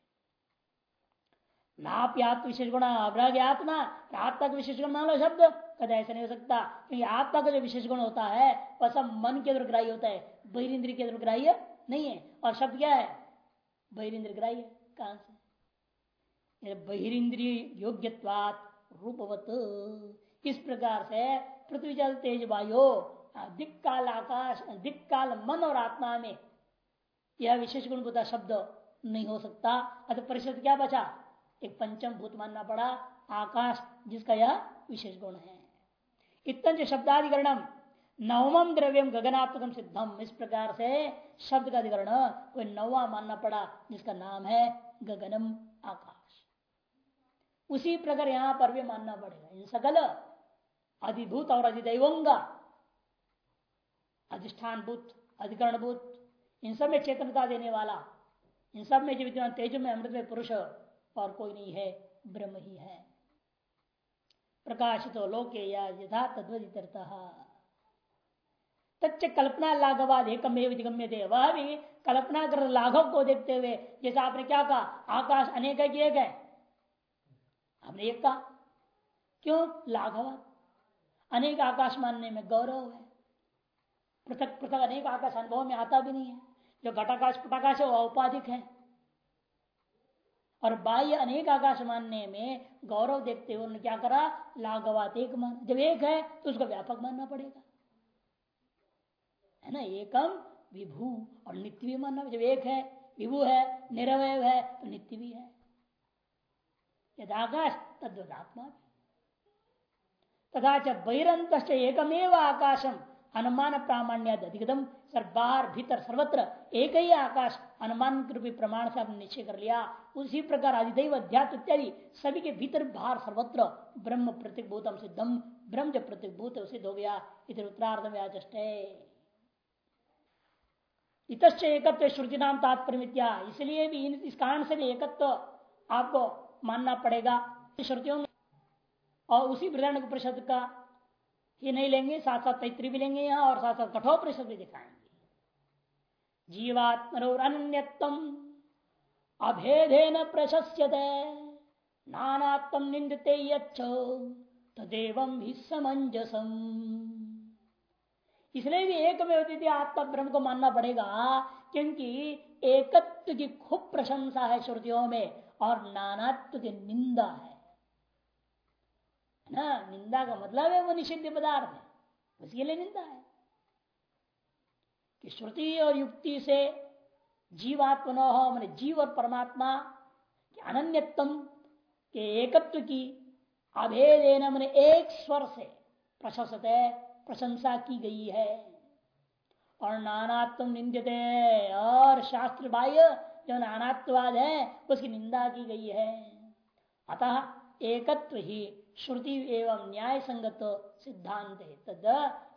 नाप्यात्म विशेष गुण अभ्राग्यात्मा आत्मा का विशेष गुण मान लो शब्द। कदा ऐसा नहीं हो सकता, क्योंकि आत्मा का जो विशेष गुण होता है, वह सब मन के अंदर ग्राह्य होता है बहिरिंद्र के अंदर ग्राह्य नहीं है। और शब्द क्या है? बहिरिंद्र ग्राह्य, कहाँ से? बहिरिंद्रिय योग्यवात रूपवत। इस प्रकार से पृथ्वी जल, तेज वायु दिक काल आकाश दिक काल मन और आत्मा में यह विशेष गुण होता शब्द नहीं हो सकता। अतः परिषद क्या बचा? एक पंचम भूत मानना पड़ा, आकाश, जिसका यह विशेष गुण है। इतने शब्दाधिकरणम नवम द्रव्यम गगनात्मक सिद्धम इस प्रकार से शब्द का अधिकरण कोई नवा मानना पड़ा, जिसका नाम है गगनम आकाश। उसी प्रकार यहाँ पर भी मानना पड़ेगा। इन सकल अधिभूत और अधिदैवंगा अधिकरण भूत इन सब में चेतनता देने वाला, इन सब में जो विद्यमान तेज में अमृत में पुरुष और कोई नहीं है, ब्रह्म ही है। प्रकाशित तो लोके या यथा तद्वत तच्च कल्पना लाघवाद एकमेव गम्य थे वह भी कल्पना कर लाघव को देखते हुए, जैसे आपने क्या कहा, आकाश अनेक एक है आपने एक कहा। क्यों? लाघव अनेक आकाश मानने में गौरव है। पृथक पृथक अनेक आकाश अनुभव में आता भी नहीं है। जो घटाकाश पटाकाश है, वह औपाधिक है। और बाह्य अनेक आकाश मानने में गौरव देखते हुए उन्होंने क्या करा? लाघवात एक मान जब एक है तो उसको व्यापक मानना पड़ेगा। है ना? एकम विभू और नित्य भी मानना जब एक है, विभू है, निरवय है तो नित्य भी है। यदाकाश तद्वदात्मा तथा च बहिरंत एकमेव आकाशम अनुमान प्रामाण्य अधिकतम सर बाहर भीतर सर्वत्र एक ही आकाश अनुमान रूपी प्रमाण से आपने निश्चय कर लिया। उसी प्रकार अधिदैव अध्यात्म इत्यादि सभी के भीतर बाहर सर्वत्र ब्रह्म प्रतिभूतम सिद्धम, ब्रह्म जब प्रतिभूत सिद्ध हो गया। इधर उत्तरार्ध में आचष्ट इत एकत्व श्रुति नाम तात्पर्य इसलिए भी इस कारण से भी एकत्व आपको मानना पड़ेगा। श्रुतियों में। और उसी वृदारण परिषद का ये नहीं लेंगे साथ साथ तैतरी भी लेंगे यहाँ और साथ साथ कठोर परिषद भी दिखाएँगे। जीवात्मरन्यतम अभेदेन प्रशस्यते नानात्म निंदते तदेव ही समंजसम इसलिए भी एक में आत्मा ब्रह्म को मानना पड़ेगा, क्योंकि एकत्व की खूब प्रशंसा है श्रुतियों में। और नानात्व की निंदा है। ना? निंदा का मतलब है वो निषिद्ध पदार्थ है। उसके लिए निंदा है। कि श्रुति और युक्ति से जीवात्मनो मैंने जीव और परमात्मा के अनन्यतम के एकत्व की अभेद मैंने एक स्वर से प्रशस्त प्रशंसा की गई है। और नानात्म निंदते और शास्त्र बाह्य जो नानात्वाद है, उसकी निंदा की गई है। अतः एकत्व ही श्रुति एवं न्याय संगत सिद्धांत है। तद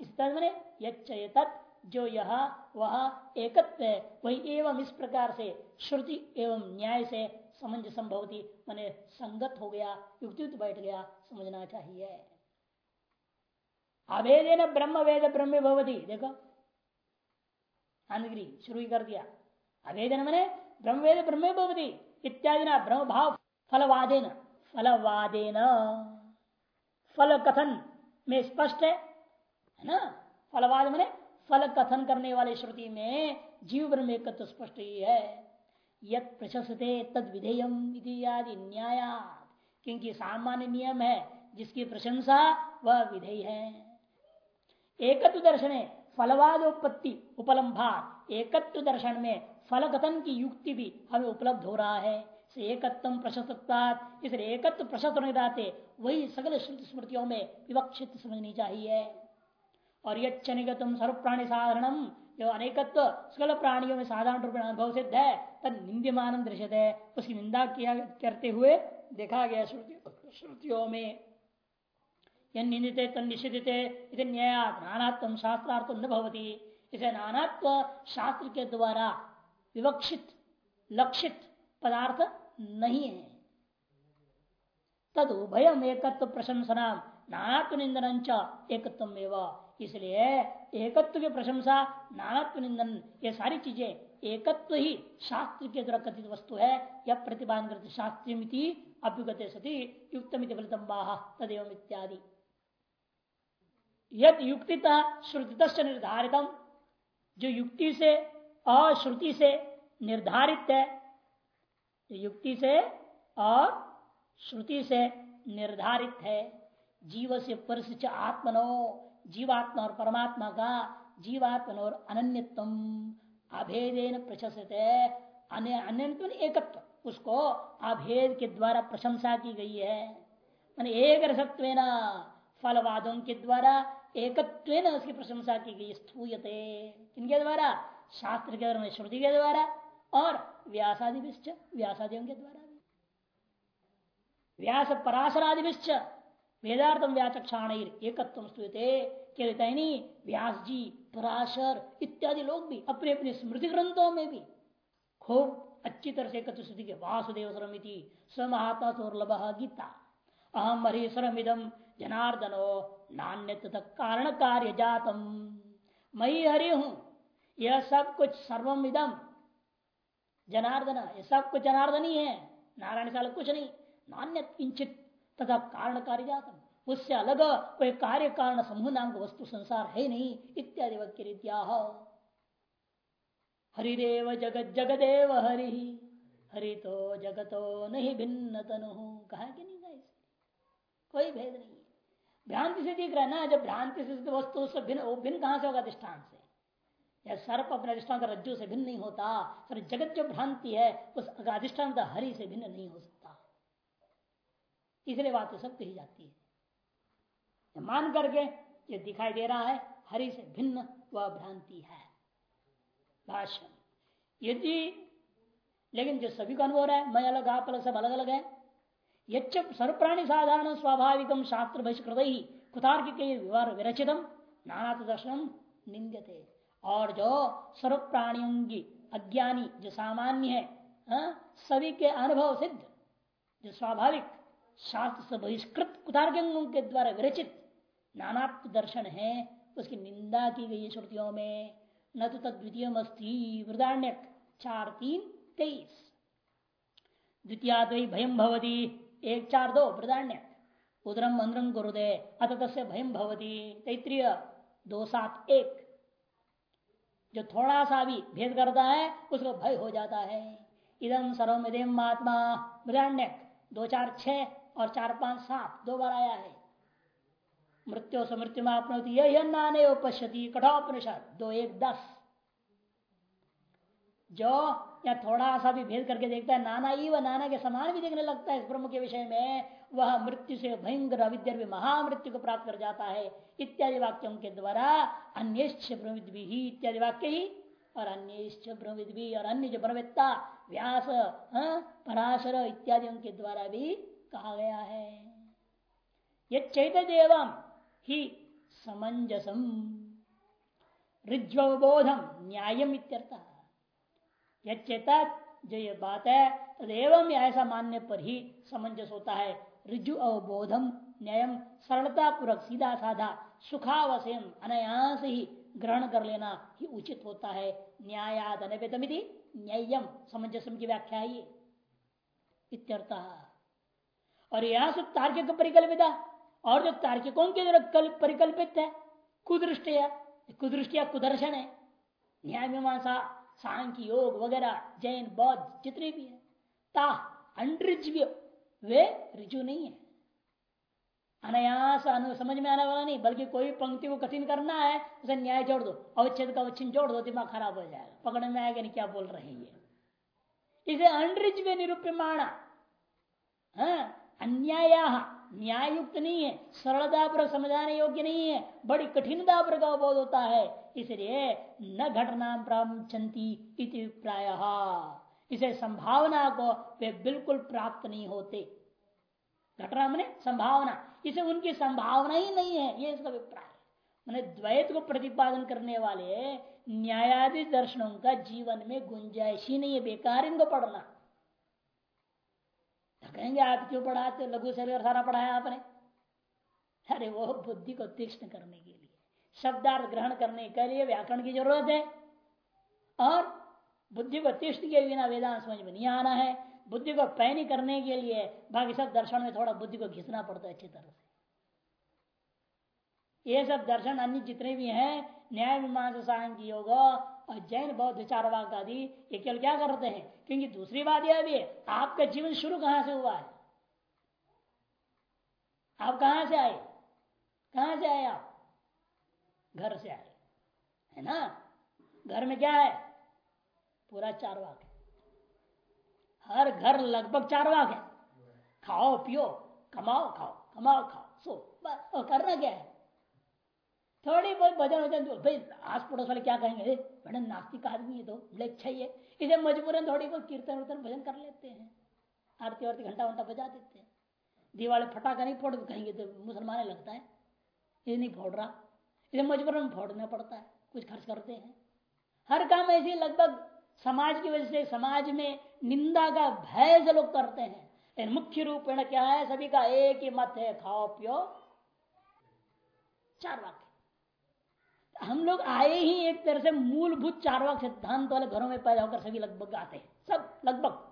इस मैंने यत जो यह, वह एकत्व है, वही एवं इस प्रकार से श्रुति एवं न्याय से समझ संभवती, मैंने संगत हो गया युक्ति बैठ गया, समझना चाहिए। अभेदे न ब्रह्म वेद ब्रह्म भवती। देखो, अंधगिरी, शुरू कर दिया। अभेदन मैंने ब्रह्म वेद ब्रह्म भवती इत्यादि ना ब्रह्म भाव फलवादेन। फलवादेन। फल कथन में स्पष्ट है ना? फलवाद मैंने फल कथन करने वाले श्रुति में जीव ब्रह्म एक तो स्पष्ट ही है। यद प्रशस्ते तद विधेयम आदि न्याय क्योंकि सामान्य नियम है, जिसकी प्रशंसा वह विधेय है। एकत्व दर्शन फलवाद उत्पत्ति उपलम्भा एकत्व दर्शन में फल कथन की युक्ति भी हमें उपलब्ध हो रहा है। एकत्व प्रशस्तता इसलिए एकत्व प्रशस्त नहीं रहते वही सगल श्रुति स्मृतियों में विवक्षित समझनी चाहिए। और यनिगतम सर्व प्राणी साधारणम जो अनेकत्व सकल प्राणियों में साधारण रूप में अनुभव सिद्ध है, तद निंद्यमान दृश्य है उसकी निंदा किया, करते हुए देखा गया श्रुतियों में निंदित निषिदित न्याय नानात्म शास्त्रार्थ न भवती। इसे नानात्व शास्त्र के द्वारा विवक्षित, लक्षित पदार्थ नहीं है। तद उभयम एकत्व प्रशंसना नानात्व निंदन एकत्व इसलिए एकत्व की प्रशंसा नानात्व निंदन, ये सारी चीज़ें एकत्व ही शास्त्र के द्वारा कथित वस्तु है यह प्रतिपादन करते शास्त्रीय अभ्युगत सती युक्त फलितम बाह तदेव इत्यादि। यद युक्तिता, श्रुतित निर्धारित जो युक्ति से अश्रुति से निर्धारित है। युक्ति से और श्रुति से निर्धारित है। जीव से परिशिष्ट आत्मनो, जीवात्मा और परमात्मा का जीवात्मन और अनन्यतम अभेदेन प्रशस्त। अन्य एकत्व, उसको अभेद के द्वारा प्रशंसा की गई है। मान एक रसत्व फलवादों के द्वारा एकत्व उसकी प्रशंसा की गई स्थूयते, किनके द्वारा? शास्त्र के द्वारा श्रुति के द्वारा, और व्यासादि व्यासादियों के द्वारा भी। व्यास पराशरादि वेदार्थम व्याचक्षाण एकत्व स्तुते कहते व्यास जी पराशर इत्यादि लोग भी अपने अपने स्मृति ग्रंथों में भी खूब अच्छी तरह से एकत्र स्तुति के वासुदेव सरमिति स्वमहात्मा सोर्लभ गीता। अहम हरीश्वरमिदम जनार्दनो नान्य तक कारण कार्य जातम मई हरि हूँ। यह सब कुछ सर्वमिदम जनार्दन। ये सब कुछ जनार्दन ही। है नारायण साल कुछ नहीं। नान्य किंचित तथा कारण कार्य जातम उससे अलग कोई कार्य कारण समूह नाम का वस्तु संसार है नहीं, इत्यादि वाक्य रीत्या हरिदेव जगत जगदेव हरि। हरि तो जगतो नहीं भिन्न तनु कहा कि नहीं कहा कोई भेद नहीं है। भ्रांति से दिख रहा है ना, जब भ्रांति से वस्तु से भिन्न भिन्न कहाँ से होगा? अधिष्ठान से। या सर्प अपने अधिष्ठान रज्जु से भिन्न नहीं होता सर जगत जो भ्रांति है, उस अधिष्ठान हरि से भिन्न नहीं हो सकता। इसलिए बात सब कही जाती है। मान करके ये दिखाई दे रहा है, हरि से भिन्न वह भ्रांति है। भाषण यदि, लेकिन जो सभी का अनुभव है मैं अलग, आप अलग, सब अलग अलग है। यच्च सर्वप्राणी साधारण स्वाभाविक शास्त्र बहिष्कृत ही कुतार्किक व्यवहार विरचितम नाना तो दर्शन निंदते और जो सर्व प्राणियों की अज्ञानी, जो सामान्य है, हा? सभी के अनुभव सिद्ध, जो स्वाभाविक, शास्त्र से बहिष्कृत कुतार्कियों के द्वारा विरचित नाना दर्शन है, उसकी निंदा की गई श्रुतियों में। न तो तद्वितीय वृदारण्य चार तीन, तेईस। द्वितीय भयम भवती, एक चार दो वृदारण्य उदरम मंद्रम गुरुदे अत भयम भवती। तैत्रीय, दो सात एक। जो थोड़ा सा भी भेद करता है, उसको भय हो जाता है। इदम सर्वमिदेम आत्मा वृदारण्य दो चार छ और चार पाँच सात, दो बार आया है। मृत्यु से मृत्यु में नाने कठोपनिषद, दो एक दस। जो या थोड़ा सा भी भेद करके देखता है, नाना ही व नाना के समान भी देखने लगता है इस ब्रह्म के विषय में। वह मृत्यु से भयंकर अविद्या महामृत्यु को प्राप्त कर जाता है, इत्यादि वाक्यों के द्वारा अन्य ब्रह्मविद भी इत्यादि वाक्य ही, और अन्य ब्रह्मविद भी और अन्य जो ब्रह्मवेत्ता व्यास पराशर इत्यादि के द्वारा भी कहा गया है। ये चैत देवम ही समंजसम ऋज्वबोधम न्यायम इत्यर्थ। चेता जो ये बात है तदेवम ऐसा मानने पर ही समंजस होता है। ऋजु अवबोधम न्यायम सरलता पूर्वक सीधा साधा सुखावश्यम अनायास ही ग्रहण कर लेना ही उचित होता है। न्यायाद अनवेदमिति न्यायम समंजसम की व्याख्या है ये। इत्यर्थ, और यह सब तार्किक परिकल्पिता और जो तार्किकों के द्वारा परिकल्पित है, कुदृष्टिया कुदृष्टिया कुदर्शन है। न्याय मीमांसा सांख्य योग वगैरह, जैन, बौद्ध, जितने भी है ता अनृज्य वे ऋजु नहीं है। अनायास अनु समझ में आने वाला नहीं बल्कि कोई पंक्ति को कठिन करना है उसे न्याय जोड़ दो। अवच्छेद का अवच्छिन्न जोड़ दो दिमाग खराब हो जाएगा। पकड़ने में आएगा नहीं क्या बोल रहे हैं ये? इसे अनृज में निरूप्यमाण। हाँ, अन्याय न्याय युक्त नहीं है सरलता पर समझाने योग्य नहीं है बड़ी कठिनता पर का बोध होता है। इसलिए न घटना प्राप्ति प्राय। इसे संभावना को वे बिल्कुल प्राप्त नहीं होते। घटना मैंने संभावना। इसे उनकी संभावना ही नहीं है, ये इसका अभिप्राय मैंने द्वैत को प्रतिपादन करने वाले न्यायाधि दर्शनों का जीवन में गुंजाइश ही नहीं है, बेकार इनको पढ़ना। तो कहेंगे, आप क्यों पढ़ाते लघु शरीर सारा पढ़ाया आपने? अरे, वो बुद्धि को तीक्ष्ण करने के लिए, शब्दार्थ ग्रहण करने के लिए व्याकरण की ज़रूरत है। और बुद्धि को तीक्ष्ण के बिना वेदांत समझ में नहीं आना है। बुद्धि को पैनी करने के लिए बाकी सब दर्शन में थोड़ा बुद्धि को घिसना पड़ता है अच्छी तरह से। ये सब दर्शन अन्य जितने भी हैं न्याय मीमांसा सांख्य योग और जैन बौद्ध चारवाक आदि, ये केवल क्या करते हैं? क्योंकि दूसरी बात यह भी है, आपका जीवन शुरू कहाँ से हुआ है? आप कहाँ से आए? कहाँ से आए आप? घर से आए। है ना? घर में क्या है? पूरा चार वाक है। हर घर लगभग चार वाक है। खाओ, पियो, कमाओ, खाओ कमाओ, खाओ, सो, बस करना क्या है? थोड़ी बहुत भजन वज़न भाई आस पड़ोस वाले क्या कहेंगे? बड़े नास्तिक आदमी है तो अच्छा ही है। इसे मजबूरन थोड़ी बहुत कीर्तन वर्तन भजन कर लेते हैं। आरती वारती घंटा वंटा बजा देते हैं। दिवाली फटाका नहीं फोड़, कहेंगे तो मुसलमान लगता है। ये नहीं फोड़ रहा। इसे मजबूरन फोड़ना पड़ता है। कुछ खर्च करते हैं। हर काम ऐसे लगभग समाज की वजह से समाज में निंदा का भय से लोग करते हैं। लेकिन मुख्य रूप में क्या है? सभी का एक ही मत है, खाओ, पियो। चार हम लोग आए ही एक तरह से मूलभूत चार वाक्य सिद्धांत वाले घरों में पैदा होकर सभी लगभग आते हैं। सब लगभग।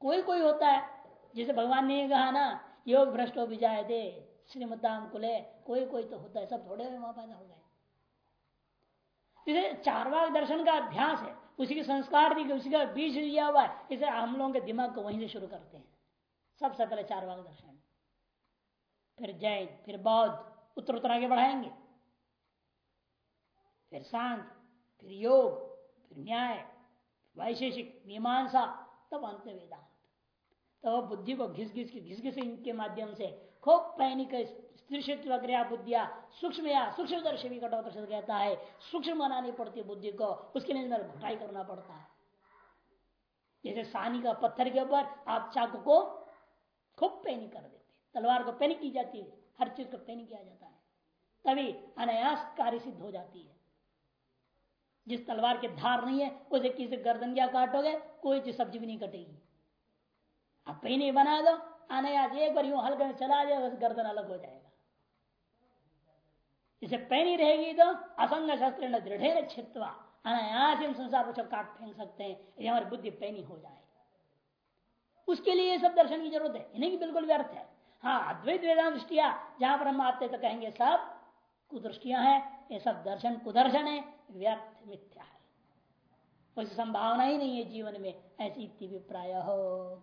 कोई कोई होता है, जैसे भगवान ने कहा ना, योग भ्रष्ट हो भी जाए थे श्रीमदाम कुले कोई कोई तो होता है, सब थोड़े वहाँ पैदा हो गए। चारवाक दर्शन का अभ्यास है। उसी के संस्कार दी उसी का बीज दिया हुआ है। इसे हम लोगों के दिमाग को वहीं से शुरू करते हैं। सबसे पहले चारवाक दर्शन। फिर जैन फिर बौद्ध, उत्तर उत्तर आगे बढ़ाएँगे। फिर शांत, फिर योग, फिर न्याय वैशेषिक, मीमांसा, तब अंत वेदांत। तो बुद्धि को घिस घिस घिस घिस के माध्यम से खूब पैनिक बुद्धिया सूक्ष्म या सूक्ष्म दर्श भी कहता है, सूक्ष्म बनानी पड़ती है बुद्धि को, उसके लिए अंदर घटाई करना पड़ता है। जैसे सानी का पत्थर के ऊपर आप चाकू को खूब पैनी कर देते तलवार को पैनी की जाती है, हर चीज़ को पैनी किया जाता है। तभी अनायास कार्य सिद्ध हो जाती है। जिस तलवार के धार नहीं है, उसे किसी गर्दन क्या काटोगे, कोई चीज़ सब्ज़ी भी नहीं कटेगी। आप पैनी बना दो, अनायास एक बार यूँ हल्के में चला जाए गर्दन अलग हो जाएगा। इसे पैनी रहेगी तो असंग शस्त्र न अनायास हम संसार को सब काट फेंक सकते हैं ये हमारी बुद्धि पैनी हो जाए। उसके लिए सब दर्शन की ज़रूरत है। इन्हें बिल्कुल व्यर्थ है। हाँ अद्वैत वेदांत दृष्टिया, जहाँ पर हम आते तो कहेंगे, सब कुदृष्टियाँ हैं। ये सब दर्शन कुदर्शन है, व्यर्थ मिथ्या है। उस संभावना ही नहीं है जीवन में, ऐसी प्राय हो।